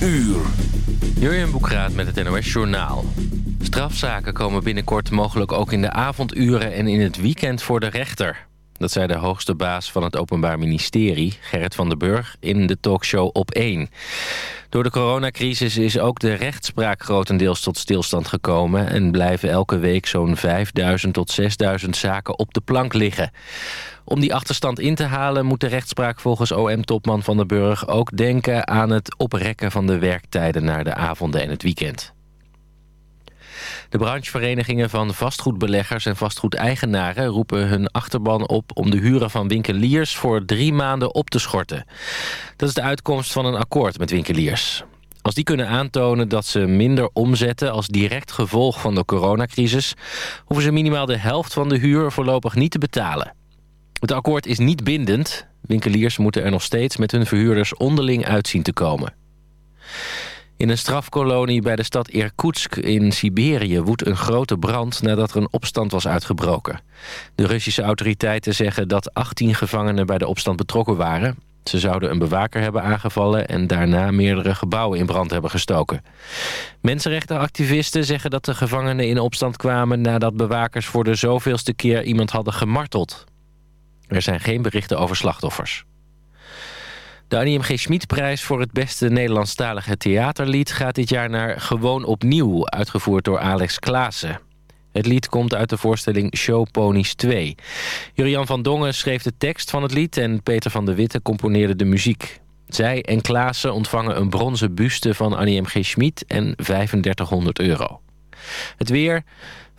uur. Jurjen Boekraat met het NOS Journaal. Strafzaken komen binnenkort mogelijk ook in de avonduren en in het weekend voor de rechter. Dat zei de hoogste baas van het Openbaar Ministerie, Gerrit van den Burg, in de talkshow Op 1. Door de coronacrisis is ook de rechtspraak grotendeels tot stilstand gekomen... en blijven elke week zo'n 5000 tot 6000 zaken op de plank liggen. Om die achterstand in te halen moet de rechtspraak volgens OM-topman Van den Burg... ook denken aan het oprekken van de werktijden naar de avonden en het weekend. De brancheverenigingen van vastgoedbeleggers en vastgoedeigenaren roepen hun achterban op om de huren van winkeliers voor drie maanden op te schorten. Dat is de uitkomst van een akkoord met winkeliers. Als die kunnen aantonen dat ze minder omzetten als direct gevolg van de coronacrisis, hoeven ze minimaal de helft van de huur voorlopig niet te betalen. Het akkoord is niet bindend. Winkeliers moeten er nog steeds met hun verhuurders onderling uitzien te komen. In een strafkolonie bij de stad Irkutsk in Siberië woedt een grote brand nadat er een opstand was uitgebroken. De Russische autoriteiten zeggen dat 18 gevangenen bij de opstand betrokken waren. Ze zouden een bewaker hebben aangevallen en daarna meerdere gebouwen in brand hebben gestoken. Mensenrechtenactivisten zeggen dat de gevangenen in opstand kwamen nadat bewakers voor de zoveelste keer iemand hadden gemarteld. Er zijn geen berichten over slachtoffers. De Annie M. G. Schmid-prijs voor het beste Nederlandstalige theaterlied... gaat dit jaar naar Gewoon Opnieuw, uitgevoerd door Alex Klaassen. Het lied komt uit de voorstelling Show Ponies 2. Jurian van Dongen schreef de tekst van het lied... en Peter van de Witte componeerde de muziek. Zij en Klaassen ontvangen een bronzen buste van Annie M. G. Schmid... en 3500 euro. Het weer...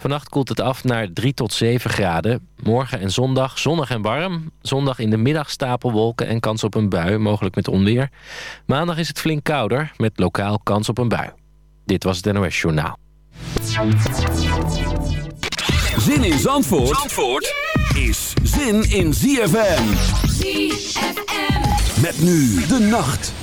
Vannacht koelt het af naar 3 tot 7 graden. Morgen en zondag zonnig en warm. Zondag in de middag stapelwolken en kans op een bui, mogelijk met onweer. Maandag is het flink kouder, met lokaal kans op een bui. Dit was het NOS Journaal. Zin in Zandvoort, Zandvoort is zin in ZFM. ZFM. Met nu de nacht.